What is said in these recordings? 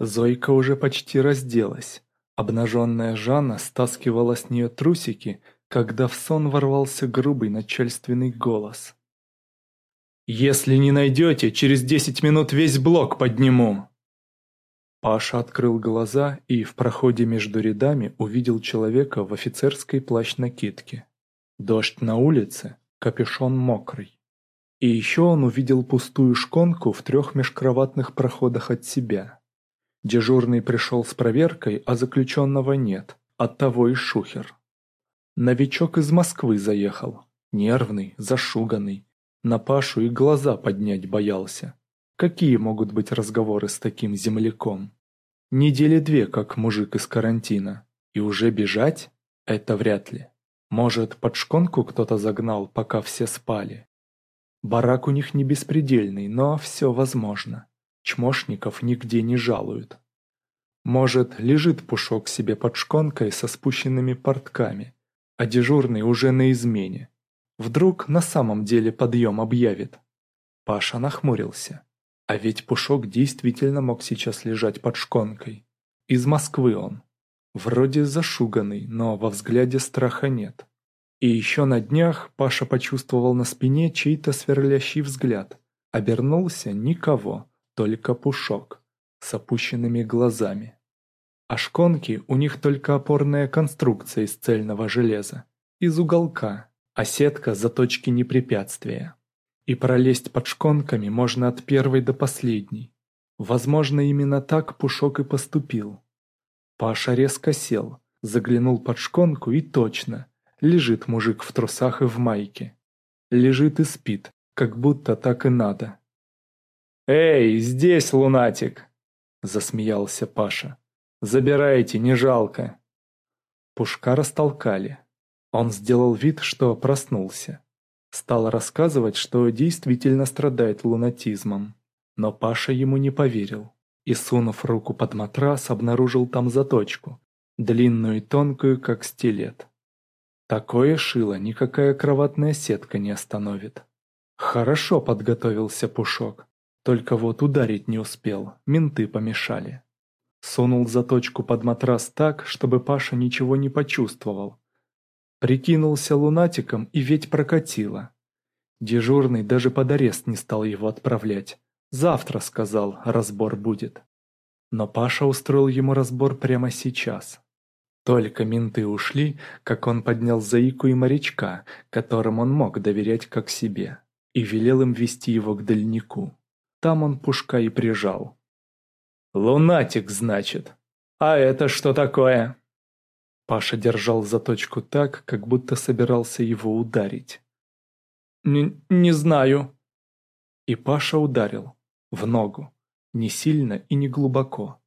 Зойка уже почти разделась. Обнаженная Жанна стаскивала с нее трусики, когда в сон ворвался грубый начальственный голос. «Если не найдете, через десять минут весь блок подниму!» Паша открыл глаза и в проходе между рядами увидел человека в офицерской плащ-накидке. Дождь на улице, капюшон мокрый. И еще он увидел пустую шконку в трех межкроватных проходах от себя. Дежурный пришел с проверкой, а заключенного нет, оттого и шухер. Новичок из Москвы заехал, нервный, зашуганный, на Пашу и глаза поднять боялся. Какие могут быть разговоры с таким земляком? Недели две, как мужик из карантина. И уже бежать? Это вряд ли. Может, под шконку кто-то загнал, пока все спали? Барак у них не беспредельный, но все возможно. Чмошников нигде не жалуют. Может, лежит Пушок себе под шконкой со спущенными портками, а дежурный уже на измене. Вдруг на самом деле подъем объявит. Паша нахмурился. А ведь Пушок действительно мог сейчас лежать под шконкой. Из Москвы он. Вроде зашуганный, но во взгляде страха нет. И еще на днях Паша почувствовал на спине чей-то сверлящий взгляд. Обернулся никого, только Пушок, с опущенными глазами. А шконки у них только опорная конструкция из цельного железа, из уголка, а сетка заточки непрепятствия. И пролезть под шконками можно от первой до последней. Возможно, именно так Пушок и поступил. Паша резко сел, заглянул под шконку и точно, Лежит мужик в трусах и в майке. Лежит и спит, как будто так и надо. «Эй, здесь лунатик!» – засмеялся Паша. «Забирайте, не жалко!» Пушка растолкали. Он сделал вид, что проснулся. Стал рассказывать, что действительно страдает лунатизмом. Но Паша ему не поверил. И, сунув руку под матрас, обнаружил там заточку, длинную и тонкую, как стилет. Такое шило никакая кроватная сетка не остановит. Хорошо подготовился Пушок. Только вот ударить не успел, менты помешали. Сунул заточку под матрас так, чтобы Паша ничего не почувствовал. Прикинулся лунатиком и ведь прокатило. Дежурный даже под арест не стал его отправлять. Завтра, сказал, разбор будет. Но Паша устроил ему разбор прямо сейчас. Только менты ушли, как он поднял Заику и морячка, которым он мог доверять как себе, и велел им вести его к дальнику. Там он пушка и прижал. «Лунатик, значит? А это что такое?» Паша держал заточку так, как будто собирался его ударить. «Не, не знаю». И Паша ударил. В ногу. Не сильно и не глубоко.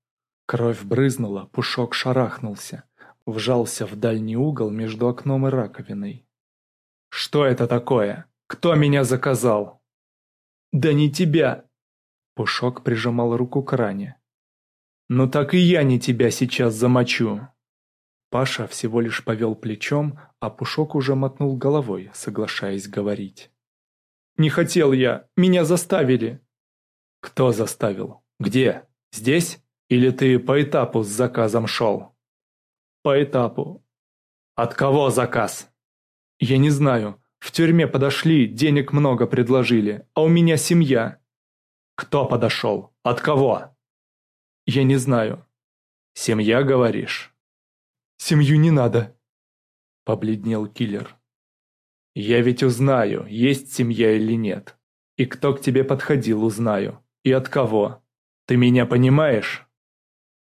Кровь брызнула, Пушок шарахнулся. Вжался в дальний угол между окном и раковиной. «Что это такое? Кто меня заказал?» «Да не тебя!» Пушок прижимал руку к ране. «Ну так и я не тебя сейчас замочу!» Паша всего лишь повел плечом, а Пушок уже мотнул головой, соглашаясь говорить. «Не хотел я, меня заставили!» «Кто заставил? Где? Здесь? Или ты по этапу с заказом шел?» По этапу. От кого заказ? Я не знаю. В тюрьме подошли, денег много предложили, а у меня семья. Кто подошел? От кого? Я не знаю. Семья, говоришь? Семью не надо. Побледнел киллер. Я ведь узнаю, есть семья или нет. И кто к тебе подходил, узнаю. И от кого. Ты меня понимаешь?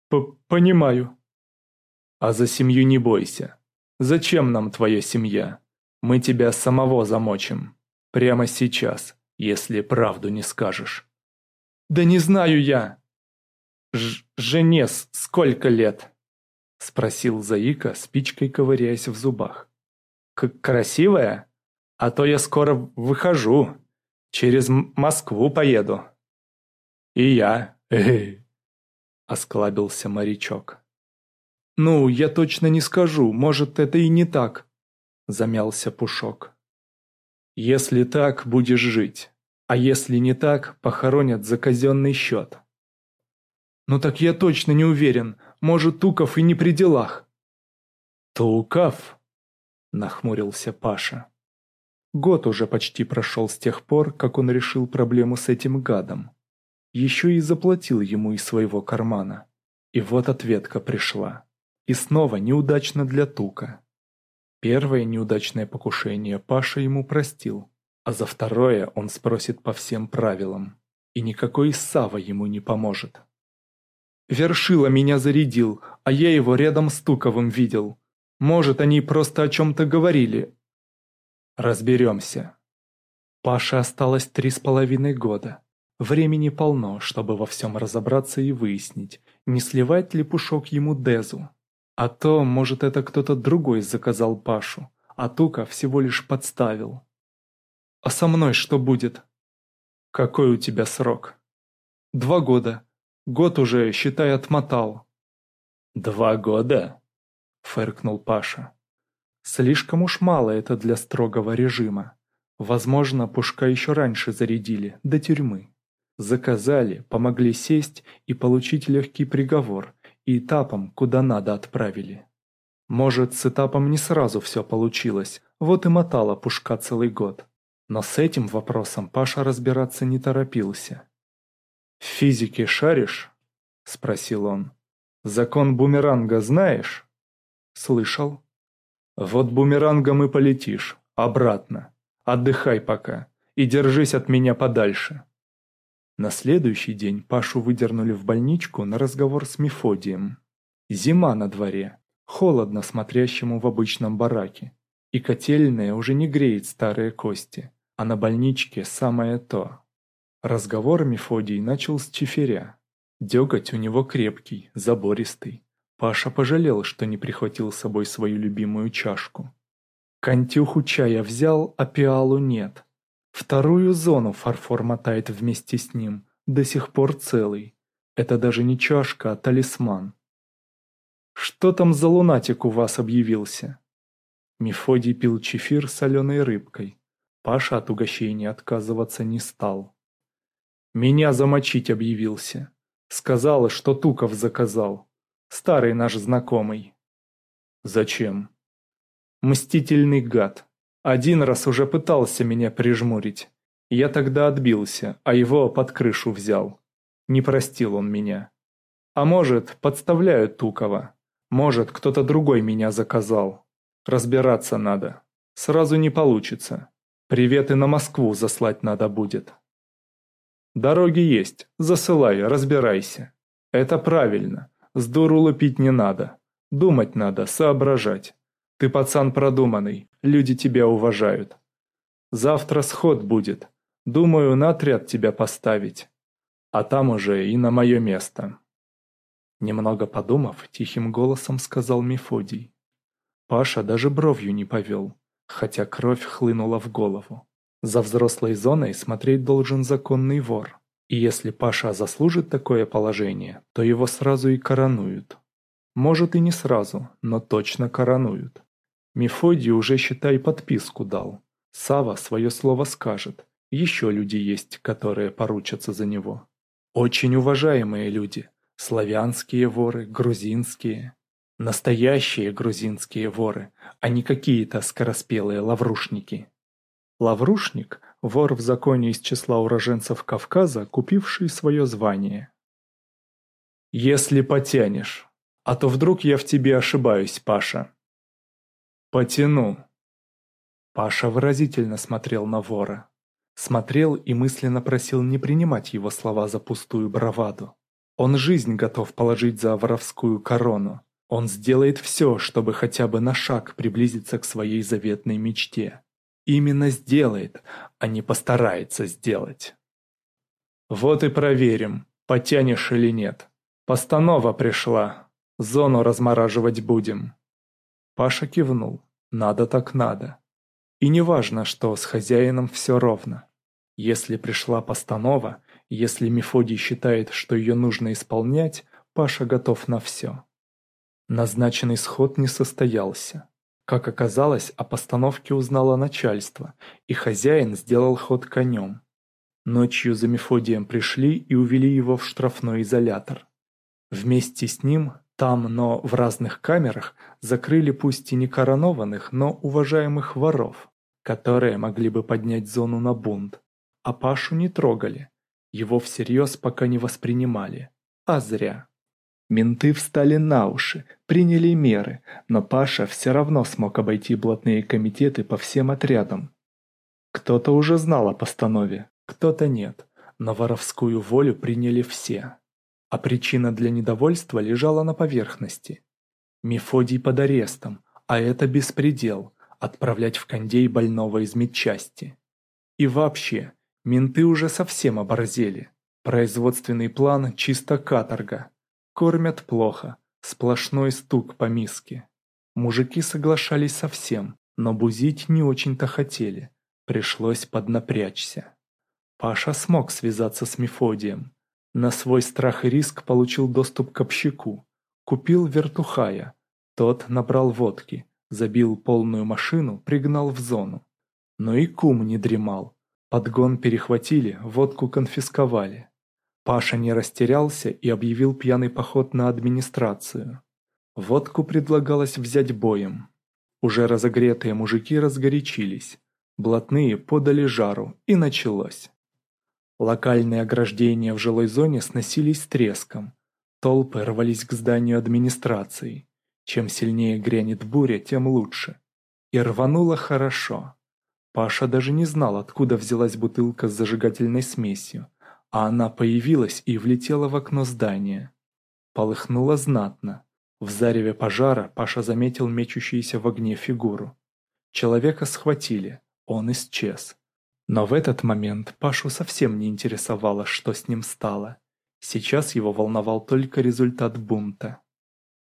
П Понимаю. А за семью не бойся. Зачем нам твоя семья? Мы тебя самого замочим. Прямо сейчас, если правду не скажешь. Да не знаю я. Ж жене сколько лет? Спросил Заика, спичкой ковыряясь в зубах. К красивая? А то я скоро выхожу. Через Москву поеду. И я. Эй. Осклабился морячок. «Ну, я точно не скажу, может, это и не так», – замялся Пушок. «Если так, будешь жить, а если не так, похоронят за казенный счет». «Ну так я точно не уверен. Может, Туков и не при делах». «Туков?» – нахмурился Паша. Год уже почти прошел с тех пор, как он решил проблему с этим гадом. Еще и заплатил ему из своего кармана. И вот ответка пришла. И снова неудачно для Тука. Первое неудачное покушение Паша ему простил, а за второе он спросит по всем правилам. И никакой Сава ему не поможет. Вершила меня зарядил, а я его рядом с Туковым видел. Может, они просто о чем-то говорили. Разберемся. Паше осталось три с половиной года. Времени полно, чтобы во всем разобраться и выяснить, не сливать ли Пушок ему Дезу. А то, может, это кто-то другой заказал Пашу, а Тука всего лишь подставил. А со мной что будет? Какой у тебя срок? Два года. Год уже, считай, отмотал. Два года? Фыркнул Паша. Слишком уж мало это для строгого режима. Возможно, Пушка еще раньше зарядили, до тюрьмы. Заказали, помогли сесть и получить легкий приговор, и этапом куда надо отправили. Может, с этапом не сразу все получилось, вот и мотала Пушка целый год. Но с этим вопросом Паша разбираться не торопился. «В физике шаришь?» – спросил он. «Закон бумеранга знаешь?» «Слышал». «Вот бумерангом и полетишь, обратно. Отдыхай пока и держись от меня подальше». На следующий день Пашу выдернули в больничку на разговор с Мефодием. Зима на дворе, холодно смотрящему в обычном бараке, и котельная уже не греет старые кости, а на больничке самое то. Разговор Мефодий начал с чиферя. Деготь у него крепкий, забористый. Паша пожалел, что не прихватил с собой свою любимую чашку. Кантюху чая взял, а пиалу нет. Вторую зону фарфор мотает вместе с ним, до сих пор целый. Это даже не чашка, а талисман. «Что там за лунатик у вас объявился?» Мефодий пил чефир с соленой рыбкой. Паша от угощения отказываться не стал. «Меня замочить объявился. Сказала, что Туков заказал. Старый наш знакомый». «Зачем?» «Мстительный гад. Один раз уже пытался меня прижмурить. Я тогда отбился, а его под крышу взял. Не простил он меня. А может, подставляют Тукова. Может, кто-то другой меня заказал. Разбираться надо. Сразу не получится. Приветы на Москву заслать надо будет. Дороги есть, засылай, разбирайся. Это правильно. С дуру лупить не надо. Думать надо, соображать. Ты пацан продуманный, люди тебя уважают. Завтра сход будет. Думаю, на отряд тебя поставить. А там уже и на мое место. Немного подумав, тихим голосом сказал Мефодий. Паша даже бровью не повел, хотя кровь хлынула в голову. За взрослой зоной смотреть должен законный вор. И если Паша заслужит такое положение, то его сразу и коронуют. Может и не сразу, но точно коронуют. Мефодий уже, считай, подписку дал. Сава свое слово скажет. Еще люди есть, которые поручатся за него. Очень уважаемые люди. Славянские воры, грузинские. Настоящие грузинские воры, а не какие-то скороспелые лаврушники. Лаврушник – вор в законе из числа уроженцев Кавказа, купивший свое звание. «Если потянешь, а то вдруг я в тебе ошибаюсь, Паша», «Потяну». Паша выразительно смотрел на вора. Смотрел и мысленно просил не принимать его слова за пустую браваду. Он жизнь готов положить за воровскую корону. Он сделает все, чтобы хотя бы на шаг приблизиться к своей заветной мечте. Именно сделает, а не постарается сделать. Вот и проверим, потянешь или нет. Постанова пришла. Зону размораживать будем. Паша кивнул. Надо так надо. И не важно, что с хозяином все ровно. Если пришла постанова, если Мефодий считает, что ее нужно исполнять, Паша готов на все. Назначенный сход не состоялся. Как оказалось, о постановке узнало начальство, и хозяин сделал ход конем. Ночью за Мефодием пришли и увели его в штрафной изолятор. Вместе с ним там, но в разных камерах, закрыли пусть и не коронованных, но уважаемых воров, которые могли бы поднять зону на бунт. А Пашу не трогали, его всерьез пока не воспринимали. А зря. Менты встали на уши, приняли меры, но Паша все равно смог обойти блатные комитеты по всем отрядам. Кто-то уже знал о постанове, кто-то нет, но воровскую волю приняли все. А причина для недовольства лежала на поверхности. Мефодий под арестом, а это беспредел – отправлять в кондей больного из медчасти. И вообще, менты уже совсем оборзели. Производственный план чисто каторга. Кормят плохо, сплошной стук по миске. Мужики соглашались со всем, но бузить не очень-то хотели. Пришлось поднапрячься. Паша смог связаться с Мефодием. На свой страх и риск получил доступ к общаку. Купил вертухая. Тот набрал водки, забил полную машину, пригнал в зону. Но и кум не дремал. Подгон перехватили, водку конфисковали. Паша не растерялся и объявил пьяный поход на администрацию. Водку предлагалось взять боем. Уже разогретые мужики разгорячились. Блатные подали жару, и началось. Локальные ограждения в жилой зоне сносились треском. Толпы рвались к зданию администрации. Чем сильнее грянет буря, тем лучше. И рвануло хорошо. Паша даже не знал, откуда взялась бутылка с зажигательной смесью, а она появилась и влетела в окно здания. Полыхнуло знатно. В зареве пожара Паша заметил мечущуюся в огне фигуру. Человека схватили, он исчез. Но в этот момент Пашу совсем не интересовало, что с ним стало. Сейчас его волновал только результат бунта.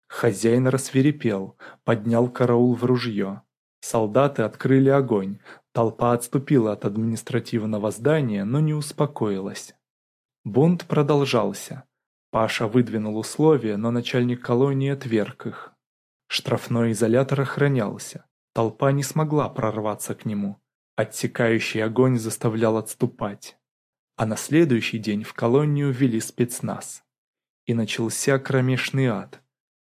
Хозяин рассверепел, поднял караул в ружье. Солдаты открыли огонь, толпа отступила от административного здания, но не успокоилась. Бунт продолжался. Паша выдвинул условия, но начальник колонии отверг их. Штрафной изолятор охранялся. Толпа не смогла прорваться к нему. Отсекающий огонь заставлял отступать. А на следующий день в колонию ввели спецназ. И начался кромешный ад.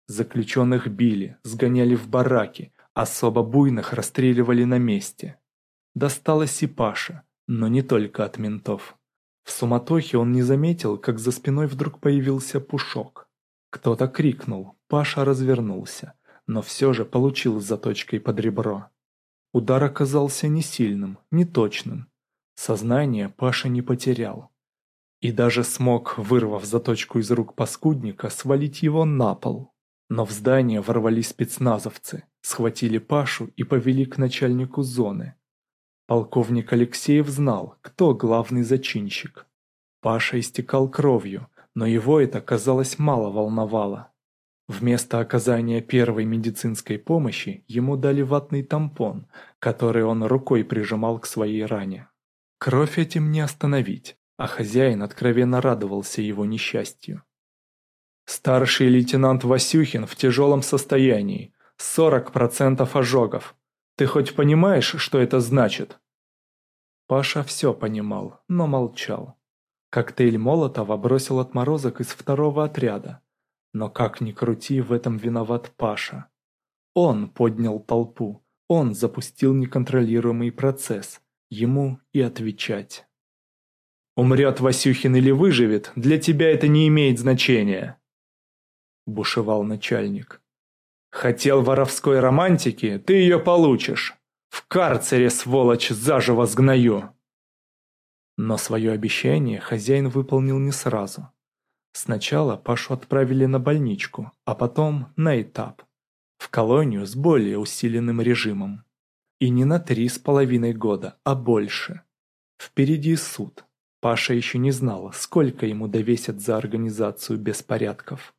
Заключенных били, сгоняли в бараки, особо буйных расстреливали на месте. Досталось и Паша, но не только от ментов. В суматохе он не заметил, как за спиной вдруг появился пушок. Кто-то крикнул, Паша развернулся, но все же получил заточкой под ребро. Удар оказался не сильным, не точным. Сознание Паша не потерял. И даже смог, вырвав заточку из рук паскудника, свалить его на пол. Но в здание ворвались спецназовцы, схватили Пашу и повели к начальнику зоны. Полковник Алексеев знал, кто главный зачинщик. Паша истекал кровью, но его это, казалось, мало волновало. Вместо оказания первой медицинской помощи ему дали ватный тампон, который он рукой прижимал к своей ране. Кровь этим не остановить, а хозяин откровенно радовался его несчастью. «Старший лейтенант Васюхин в тяжелом состоянии, 40% ожогов. Ты хоть понимаешь, что это значит?» Паша все понимал, но молчал. Коктейль Молотова бросил отморозок из второго отряда, но как ни крути, в этом виноват Паша. Он поднял толпу, он запустил неконтролируемый процесс, ему и отвечать. «Умрет Васюхин или выживет, для тебя это не имеет значения», – бушевал начальник. «Хотел воровской романтики, ты ее получишь. В карцере, сволочь, заживо сгною». Но свое обещание хозяин выполнил не сразу. Сначала Пашу отправили на больничку, а потом на этап. В колонию с более усиленным режимом. И не на три с половиной года, а больше. Впереди суд. Паша еще не знала, сколько ему довесят за организацию беспорядков.